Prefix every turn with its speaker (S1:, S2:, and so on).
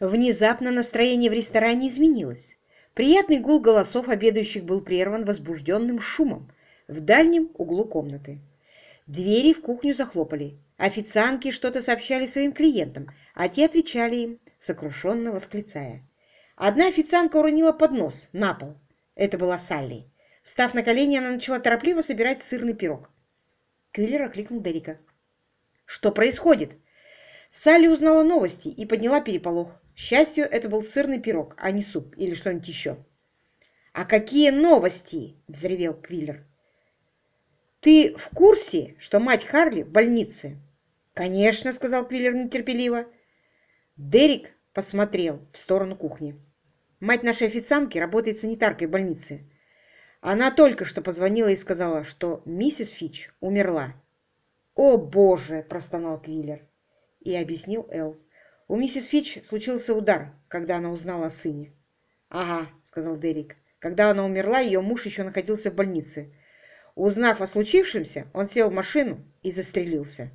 S1: Внезапно настроение в ресторане изменилось. Приятный гул голосов обедающих был прерван возбужденным шумом в дальнем углу комнаты. Двери в кухню захлопали. Официантки что-то сообщали своим клиентам, а те отвечали им, сокрушенно восклицая. Одна официантка уронила поднос на пол. Это была Салли. Встав на колени, она начала торопливо собирать сырный пирог. Квиллер окликнул Дерека. «Что происходит?» Салли узнала новости и подняла переполох. К счастью, это был сырный пирог, а не суп или что-нибудь еще. «А какие новости?» — взревел Квиллер. «Ты в курсе, что мать Харли в больнице?» «Конечно», — сказал Квиллер нетерпеливо. Дерек посмотрел в сторону кухни. «Мать нашей официантки работает санитаркой в больнице. Она только что позвонила и сказала, что миссис Фич умерла». «О, Боже!» – простонал Квиллер и объяснил Эл. У миссис Фич случился удар, когда она узнала о сыне. «Ага», — сказал Дерек. «Когда она умерла, ее муж еще находился в больнице. Узнав о случившемся, он сел в машину и застрелился».